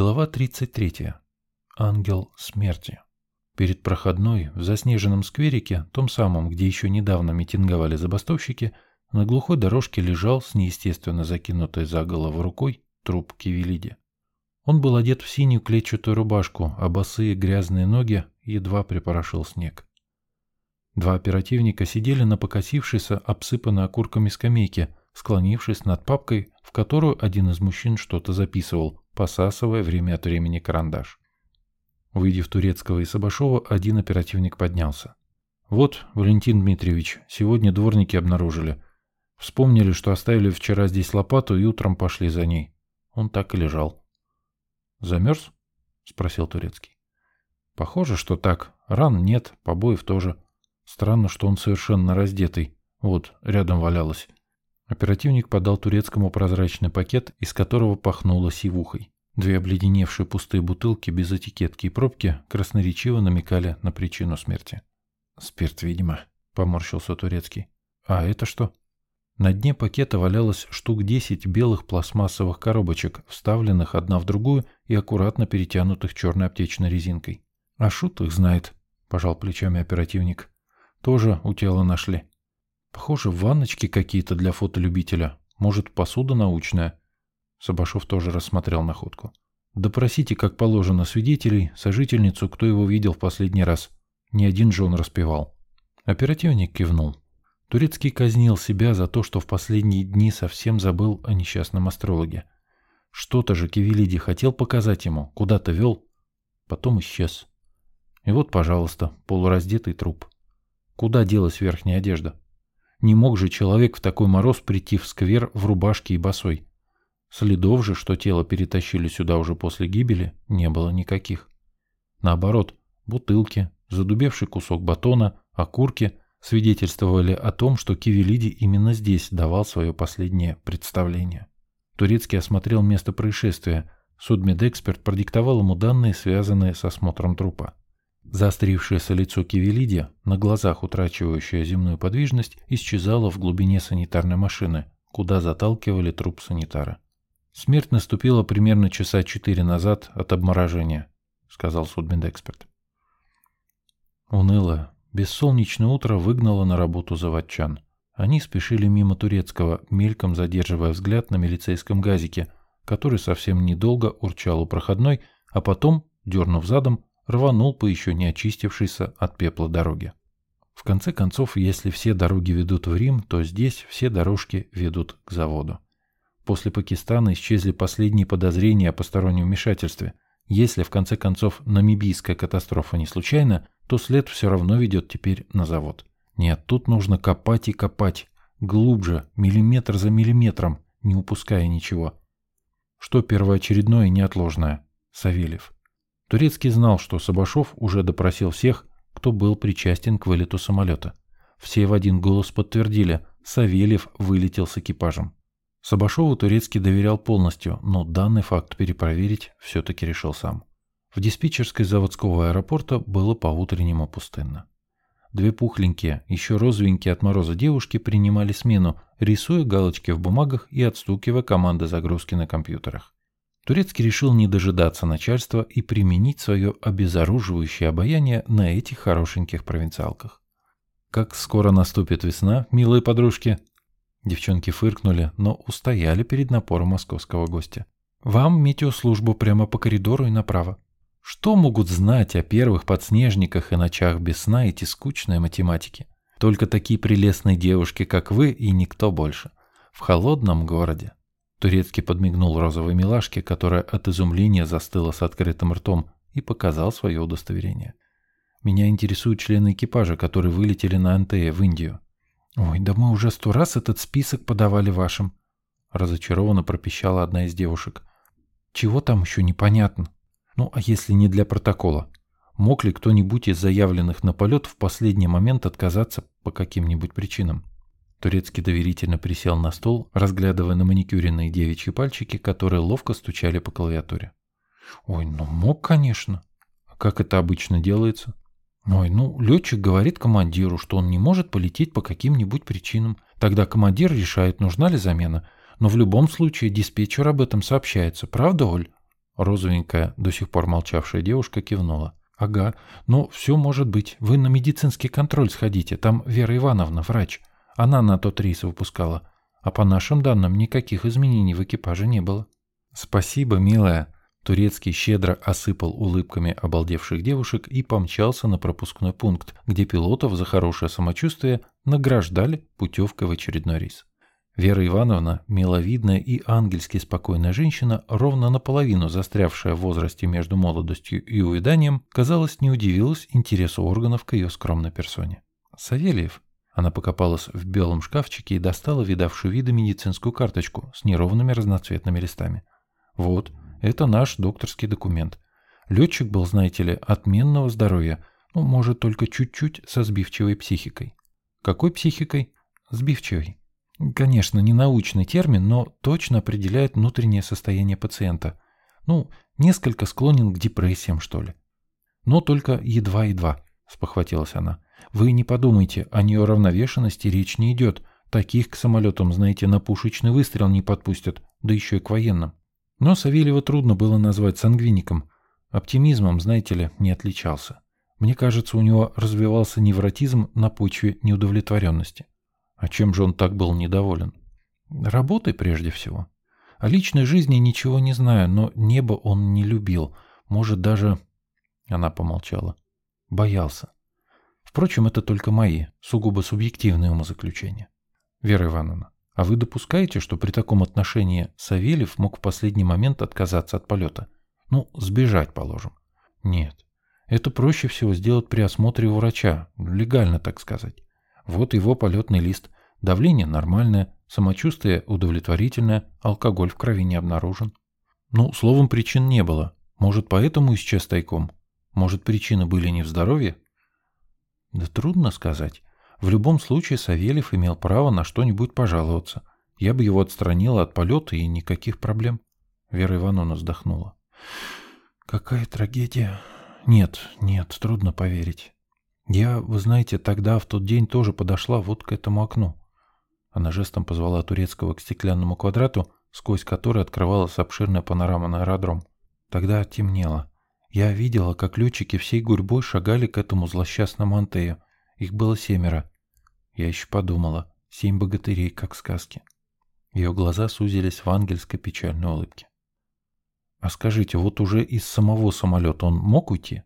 Глава 33. Ангел смерти. Перед проходной, в заснеженном скверике, том самом, где еще недавно митинговали забастовщики, на глухой дорожке лежал с неестественно закинутой за голову рукой труп Кивелиди. Он был одет в синюю клетчатую рубашку, а босые грязные ноги едва припорошил снег. Два оперативника сидели на покосившейся, обсыпанной окурками скамейке, склонившись над папкой, в которую один из мужчин что-то записывал, посасывая время от времени карандаш. Увидев Турецкого и Сабашова, один оперативник поднялся. «Вот, Валентин Дмитриевич, сегодня дворники обнаружили. Вспомнили, что оставили вчера здесь лопату и утром пошли за ней. Он так и лежал». «Замерз?» — спросил Турецкий. «Похоже, что так. Ран нет, побоев тоже. Странно, что он совершенно раздетый. Вот, рядом валялось. Оперативник подал турецкому прозрачный пакет, из которого пахнуло сивухой. Две обледеневшие пустые бутылки без этикетки и пробки красноречиво намекали на причину смерти. «Спирт, видимо», — поморщился турецкий. «А это что?» На дне пакета валялось штук десять белых пластмассовых коробочек, вставленных одна в другую и аккуратно перетянутых черной аптечной резинкой. «А шут их знает», — пожал плечами оперативник. «Тоже у тела нашли». Похоже, ванночки какие-то для фотолюбителя. Может, посуда научная. Сабашов тоже рассмотрел находку. Допросите, как положено, свидетелей, сожительницу, кто его видел в последний раз. Ни один же он распевал. Оперативник кивнул. Турецкий казнил себя за то, что в последние дни совсем забыл о несчастном астрологе. Что-то же Кивелиди хотел показать ему, куда-то вел, потом исчез. И вот, пожалуйста, полураздетый труп. Куда делась верхняя одежда? Не мог же человек в такой мороз прийти в сквер в рубашке и босой. Следов же, что тело перетащили сюда уже после гибели, не было никаких. Наоборот, бутылки, задубевший кусок батона, окурки свидетельствовали о том, что Кивелиди именно здесь давал свое последнее представление. Турецкий осмотрел место происшествия. Судмедэксперт продиктовал ему данные, связанные с осмотром трупа. Заострившееся лицо Кивелиди, на глазах утрачивающее земную подвижность, исчезало в глубине санитарной машины, куда заталкивали труп санитара. «Смерть наступила примерно часа четыре назад от обморожения», — сказал судмедэксперт. Унылое, бессолнечное утро выгнало на работу заводчан. Они спешили мимо турецкого, мельком задерживая взгляд на милицейском газике, который совсем недолго урчал у проходной, а потом, дернув задом, рванул по еще не очистившейся от пепла дороге. В конце концов, если все дороги ведут в Рим, то здесь все дорожки ведут к заводу. После Пакистана исчезли последние подозрения о постороннем вмешательстве. Если, в конце концов, намибийская катастрофа не случайна, то след все равно ведет теперь на завод. Нет, тут нужно копать и копать. Глубже, миллиметр за миллиметром, не упуская ничего. Что первоочередное и неотложное? Савельев. Турецкий знал, что Сабашов уже допросил всех, кто был причастен к вылету самолета. Все в один голос подтвердили, Савельев вылетел с экипажем. Сабашову Турецкий доверял полностью, но данный факт перепроверить все-таки решил сам. В диспетчерской заводского аэропорта было по-утреннему пустынно. Две пухленькие, еще розовенькие от мороза девушки принимали смену, рисуя галочки в бумагах и отстукивая команды загрузки на компьютерах. Турецкий решил не дожидаться начальства и применить свое обезоруживающее обаяние на этих хорошеньких провинциалках. «Как скоро наступит весна, милые подружки?» Девчонки фыркнули, но устояли перед напором московского гостя. «Вам метеослужбу прямо по коридору и направо. Что могут знать о первых подснежниках и ночах без сна эти скучные математики? Только такие прелестные девушки, как вы, и никто больше. В холодном городе. Турецкий подмигнул розовой милашке, которая от изумления застыла с открытым ртом, и показал свое удостоверение. «Меня интересуют члены экипажа, которые вылетели на НТЭ в Индию». «Ой, да мы уже сто раз этот список подавали вашим», — разочарованно пропищала одна из девушек. «Чего там еще непонятно? Ну, а если не для протокола? Мог ли кто-нибудь из заявленных на полет в последний момент отказаться по каким-нибудь причинам?» Турецкий доверительно присел на стол, разглядывая на маникюренные девичьи пальчики, которые ловко стучали по клавиатуре. «Ой, ну мог, конечно. А как это обычно делается?» «Ой, ну, летчик говорит командиру, что он не может полететь по каким-нибудь причинам. Тогда командир решает, нужна ли замена. Но в любом случае диспетчер об этом сообщается. Правда, Оль?» Розовенькая, до сих пор молчавшая девушка кивнула. «Ага, но все может быть. Вы на медицинский контроль сходите. Там Вера Ивановна, врач. Она на тот рейс выпускала. А по нашим данным, никаких изменений в экипаже не было». «Спасибо, милая». Турецкий щедро осыпал улыбками обалдевших девушек и помчался на пропускной пункт, где пилотов за хорошее самочувствие награждали путевкой в очередной рейс. Вера Ивановна, миловидная и ангельски спокойная женщина, ровно наполовину застрявшая в возрасте между молодостью и увяданием, казалось, не удивилась интересу органов к ее скромной персоне. «Савельев?» Она покопалась в белом шкафчике и достала видавшую виды медицинскую карточку с неровными разноцветными листами. «Вот, это наш докторский документ. Летчик был, знаете ли, отменного здоровья, ну, может, только чуть-чуть со сбивчивой психикой». «Какой психикой?» «Сбивчивой». Конечно, не научный термин, но точно определяет внутреннее состояние пациента. Ну, несколько склонен к депрессиям, что ли. Но только едва-едва, спохватилась она. Вы не подумайте, о неуравновешенности речь не идет. Таких к самолетам, знаете, на пушечный выстрел не подпустят, да еще и к военным. Но Савельева трудно было назвать сангвиником. Оптимизмом, знаете ли, не отличался. Мне кажется, у него развивался невротизм на почве неудовлетворенности. А чем же он так был недоволен? Работой прежде всего. О личной жизни ничего не знаю, но небо он не любил. Может, даже... Она помолчала. Боялся. Впрочем, это только мои, сугубо субъективные умозаключения. Вера Ивановна, а вы допускаете, что при таком отношении Савельев мог в последний момент отказаться от полета? Ну, сбежать, положим. Нет. Это проще всего сделать при осмотре у врача, легально, так сказать. Вот его полетный лист. Давление нормальное, самочувствие удовлетворительное, алкоголь в крови не обнаружен. Ну, словом, причин не было. Может, поэтому исчез тайком? Может, причины были не в здоровье? Да трудно сказать. В любом случае Савельев имел право на что-нибудь пожаловаться. Я бы его отстранила от полета и никаких проблем. Вера Ивановна вздохнула. Какая трагедия. Нет, нет, трудно поверить. Я, вы знаете, тогда, в тот день, тоже подошла вот к этому окну. Она жестом позвала турецкого к стеклянному квадрату, сквозь который открывалась обширная панорама на аэродром. Тогда темнело. Я видела, как летчики всей гурьбой шагали к этому злосчастному Антею. Их было семеро. Я еще подумала, семь богатырей, как в сказке. Ее глаза сузились в ангельской печальной улыбке. «А скажите, вот уже из самого самолета он мог уйти?»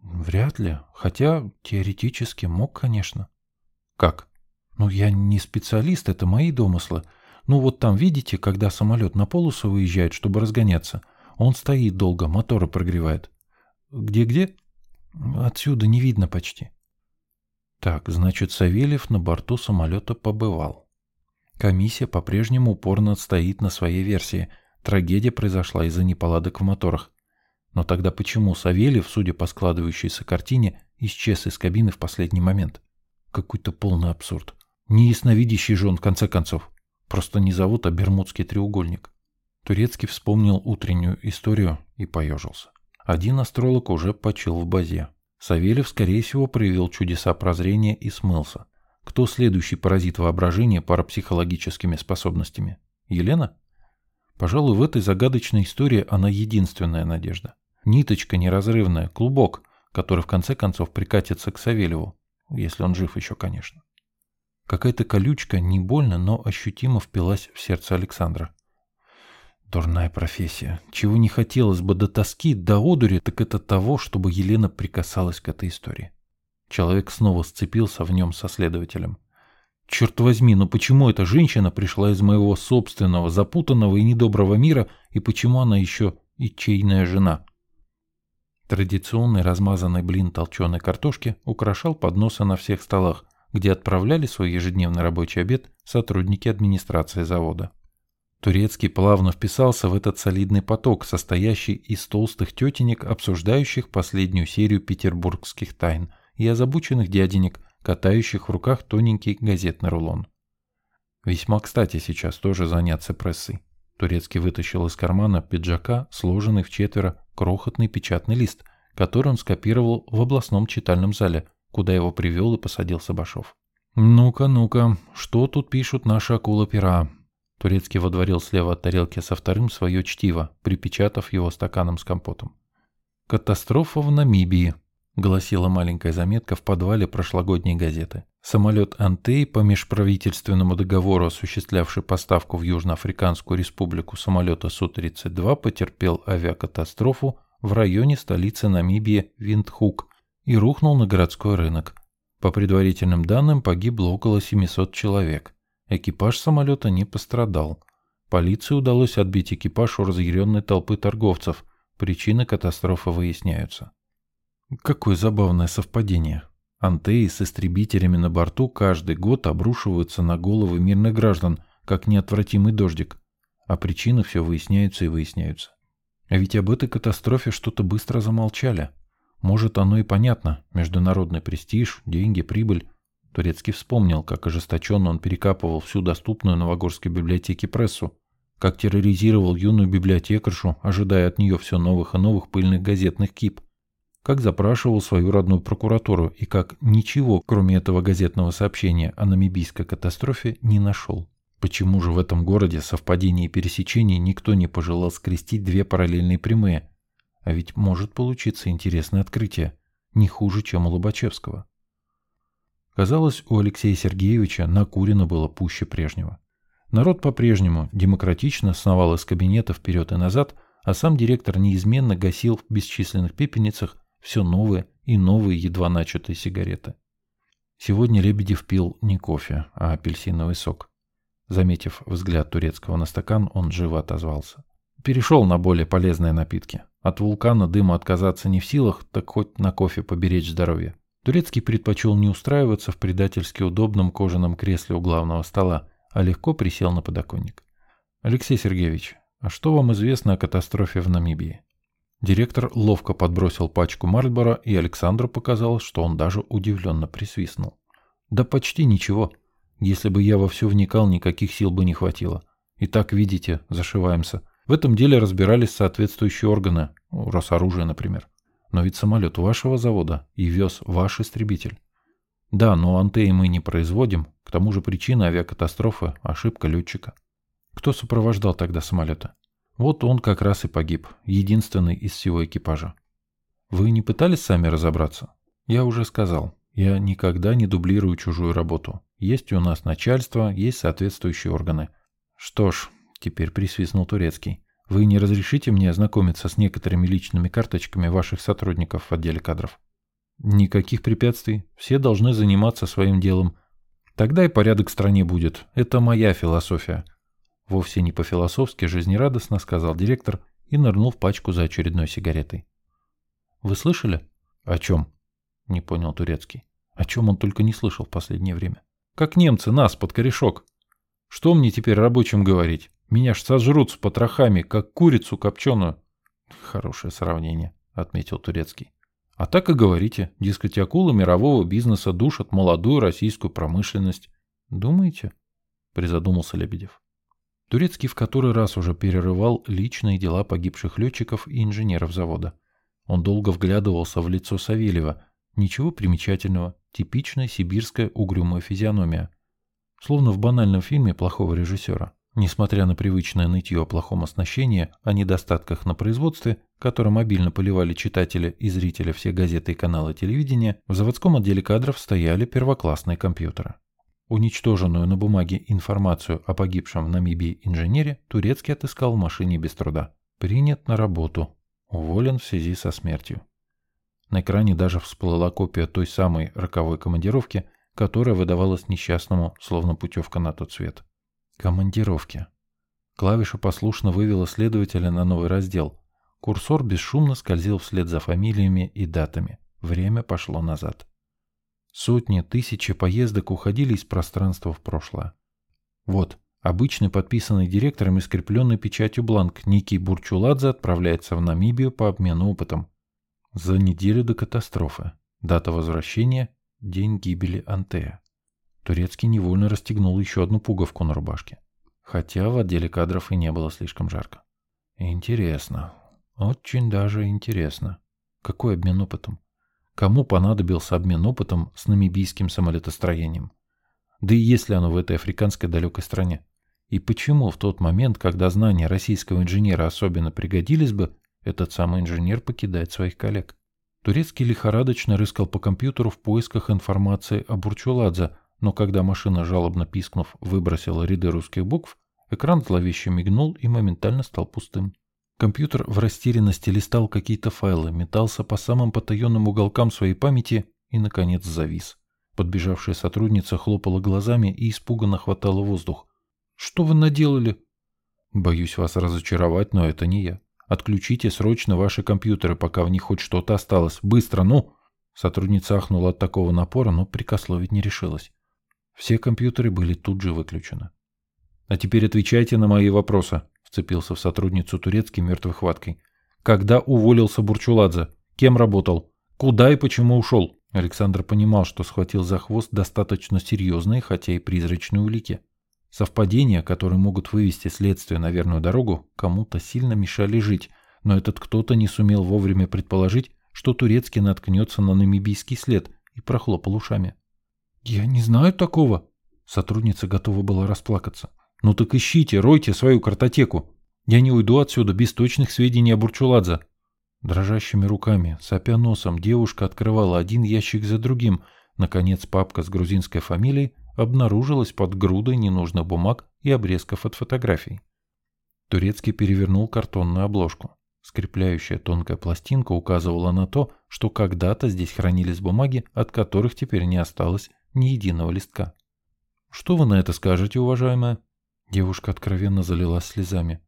Вряд ли. Хотя теоретически мог, конечно. Как? Ну, я не специалист, это мои домыслы. Ну, вот там, видите, когда самолет на полосу выезжает, чтобы разгоняться, он стоит долго, моторы прогревает. Где-где? Отсюда не видно почти. Так, значит, Савельев на борту самолета побывал. Комиссия по-прежнему упорно стоит на своей версии. Трагедия произошла из-за неполадок в моторах. Но тогда почему Савельев, судя по складывающейся картине, исчез из кабины в последний момент? Какой-то полный абсурд. Не ясновидящий же он, в конце концов. Просто не зовут, а Бермудский треугольник. Турецкий вспомнил утреннюю историю и поежился. Один астролог уже почил в базе. Савельев, скорее всего, проявил чудеса прозрения и смылся. Кто следующий паразит воображения парапсихологическими способностями? Елена? Пожалуй, в этой загадочной истории она единственная надежда. Ниточка неразрывная, клубок, который в конце концов прикатится к Савельеву, если он жив еще, конечно. Какая-то колючка не больно, но ощутимо впилась в сердце Александра. Дурная профессия. Чего не хотелось бы до тоски, до одури, так это того, чтобы Елена прикасалась к этой истории. Человек снова сцепился в нем со следователем. Черт возьми, но почему эта женщина пришла из моего собственного, запутанного и недоброго мира, и почему она еще и чейная жена? Традиционный размазанный блин толченой картошки украшал подносы на всех столах, где отправляли свой ежедневный рабочий обед сотрудники администрации завода. Турецкий плавно вписался в этот солидный поток, состоящий из толстых тетенек, обсуждающих последнюю серию петербургских тайн, и озабоченных дяденек, катающих в руках тоненький газетный рулон. Весьма кстати сейчас тоже заняться прессой. Турецкий вытащил из кармана пиджака сложенный в четверо крохотный печатный лист, который он скопировал в областном читальном зале, куда его привел и посадил Сабашов. «Ну-ка, ну-ка, что тут пишут наши акулы-пера?» Турецкий водворил слева от тарелки со вторым свое чтиво, припечатав его стаканом с компотом. «Катастрофа в Намибии», — гласила маленькая заметка в подвале прошлогодней газеты. Самолет «Антей» по межправительственному договору, осуществлявший поставку в Южноафриканскую республику самолета Су-32, потерпел авиакатастрофу в районе столицы Намибии Виндхук и рухнул на городской рынок. По предварительным данным, погибло около 700 человек. Экипаж самолета не пострадал. Полиции удалось отбить экипаж у разъяренной толпы торговцев. Причины катастрофы выясняются. Какое забавное совпадение. Антеи с истребителями на борту каждый год обрушиваются на головы мирных граждан, как неотвратимый дождик. А причины все выясняются и выясняются. А ведь об этой катастрофе что-то быстро замолчали. Может, оно и понятно. Международный престиж, деньги, прибыль. Турецкий вспомнил, как ожесточенно он перекапывал всю доступную Новогорской библиотеке прессу, как терроризировал юную библиотекаршу, ожидая от нее все новых и новых пыльных газетных кип как запрашивал свою родную прокуратуру и как ничего, кроме этого газетного сообщения о намибийской катастрофе, не нашел. Почему же в этом городе совпадений и пересечений никто не пожелал скрестить две параллельные прямые? А ведь может получиться интересное открытие, не хуже, чем у Лобачевского. Казалось, у Алексея Сергеевича накурено было пуще прежнего. Народ по-прежнему демократично сновал из кабинета вперед и назад, а сам директор неизменно гасил в бесчисленных пепельницах все новые и новые едва начатые сигареты. Сегодня Лебедев пил не кофе, а апельсиновый сок. Заметив взгляд турецкого на стакан, он живо отозвался. Перешел на более полезные напитки. От вулкана дыма отказаться не в силах, так хоть на кофе поберечь здоровье. Турецкий предпочел не устраиваться в предательски удобном кожаном кресле у главного стола, а легко присел на подоконник. «Алексей Сергеевич, а что вам известно о катастрофе в Намибии?» Директор ловко подбросил пачку Мальбора, и Александру показалось, что он даже удивленно присвистнул. «Да почти ничего. Если бы я во все вникал, никаких сил бы не хватило. И так, видите, зашиваемся. В этом деле разбирались соответствующие органы, ну, Росоружие, например. Но ведь самолет вашего завода и вез ваш истребитель. Да, но антеи мы не производим. К тому же причина авиакатастрофы – ошибка летчика. Кто сопровождал тогда самолеты? Вот он как раз и погиб, единственный из всего экипажа. Вы не пытались сами разобраться? Я уже сказал, я никогда не дублирую чужую работу. Есть у нас начальство, есть соответствующие органы. Что ж, теперь присвистнул Турецкий. Вы не разрешите мне ознакомиться с некоторыми личными карточками ваших сотрудников в отделе кадров? Никаких препятствий. Все должны заниматься своим делом. Тогда и порядок в стране будет. Это моя философия. Вовсе не по-философски жизнерадостно сказал директор и нырнул в пачку за очередной сигаретой. «Вы слышали?» «О чем?» — не понял Турецкий. О чем он только не слышал в последнее время. «Как немцы нас под корешок. Что мне теперь рабочим говорить? Меня ж сожрут с потрохами, как курицу копченую». «Хорошее сравнение», — отметил Турецкий. «А так и говорите, дескать, акулы мирового бизнеса душат молодую российскую промышленность. Думаете?» — призадумался Лебедев. Турецкий в который раз уже перерывал личные дела погибших летчиков и инженеров завода. Он долго вглядывался в лицо Савельева. Ничего примечательного, типичная сибирская угрюмая физиономия. Словно в банальном фильме плохого режиссера. Несмотря на привычное нытье о плохом оснащении, о недостатках на производстве, которым обильно поливали читатели и зрители все газеты и каналы телевидения, в заводском отделе кадров стояли первоклассные компьютеры. Уничтоженную на бумаге информацию о погибшем в Намибии инженере Турецкий отыскал в машине без труда. Принят на работу. Уволен в связи со смертью. На экране даже всплыла копия той самой роковой командировки, которая выдавалась несчастному, словно путевка на тот свет. Командировки. Клавиша послушно вывела следователя на новый раздел. Курсор бесшумно скользил вслед за фамилиями и датами. Время пошло назад. Сотни, тысячи поездок уходили из пространства в прошлое. Вот, обычный подписанный директором и скрепленный печатью бланк Ники Бурчуладзе отправляется в Намибию по обмену опытом. За неделю до катастрофы. Дата возвращения – день гибели Антея. Турецкий невольно расстегнул еще одну пуговку на рубашке. Хотя в отделе кадров и не было слишком жарко. Интересно. Очень даже интересно. Какой обмен опытом? Кому понадобился обмен опытом с намибийским самолетостроением? Да и есть ли оно в этой африканской далекой стране? И почему в тот момент, когда знания российского инженера особенно пригодились бы, этот самый инженер покидает своих коллег? Турецкий лихорадочно рыскал по компьютеру в поисках информации о Бурчуладзе, но когда машина, жалобно пискнув, выбросила ряды русских букв, экран зловеще мигнул и моментально стал пустым. Компьютер в растерянности листал какие-то файлы, метался по самым потаенным уголкам своей памяти и, наконец, завис. Подбежавшая сотрудница хлопала глазами и испуганно хватала воздух. «Что вы наделали?» «Боюсь вас разочаровать, но это не я. Отключите срочно ваши компьютеры, пока в них хоть что-то осталось. Быстро, ну!» Сотрудница ахнула от такого напора, но прикословить не решилась. Все компьютеры были тут же выключены. «А теперь отвечайте на мои вопросы», вцепился в сотрудницу турецкий мертвой хваткой. «Когда уволился Бурчуладзе? Кем работал? Куда и почему ушел?» Александр понимал, что схватил за хвост достаточно серьезные, хотя и призрачные улики. Совпадения, которые могут вывести следствие на верную дорогу, кому-то сильно мешали жить, но этот кто-то не сумел вовремя предположить, что турецкий наткнется на намибийский след и прохлопал ушами. «Я не знаю такого!» Сотрудница готова была расплакаться. Ну так ищите, ройте свою картотеку. Я не уйду отсюда без точных сведений о Бурчуладзе. Дрожащими руками, сопя носом, девушка открывала один ящик за другим. Наконец папка с грузинской фамилией обнаружилась под грудой ненужных бумаг и обрезков от фотографий. Турецкий перевернул картонную обложку. Скрепляющая тонкая пластинка указывала на то, что когда-то здесь хранились бумаги, от которых теперь не осталось ни единого листка. «Что вы на это скажете, уважаемая?» Девушка откровенно залилась слезами.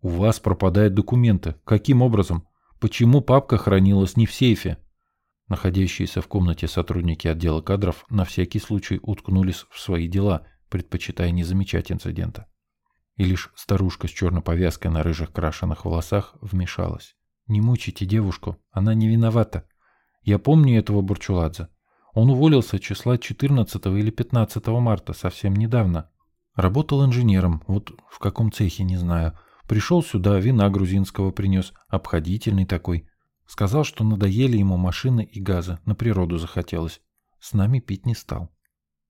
«У вас пропадают документы. Каким образом? Почему папка хранилась не в сейфе?» Находящиеся в комнате сотрудники отдела кадров на всякий случай уткнулись в свои дела, предпочитая не замечать инцидента. И лишь старушка с черной повязкой на рыжих крашеных волосах вмешалась. «Не мучите девушку, она не виновата. Я помню этого Бурчуладзе. Он уволился числа 14 или 15 марта, совсем недавно. Работал инженером, вот в каком цехе, не знаю. Пришел сюда, вина грузинского принес, обходительный такой. Сказал, что надоели ему машины и газы, на природу захотелось. С нами пить не стал.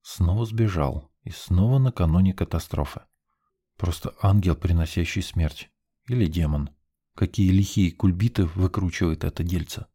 Снова сбежал. И снова накануне катастрофы. Просто ангел, приносящий смерть. Или демон. Какие лихие кульбиты выкручивает это дельце.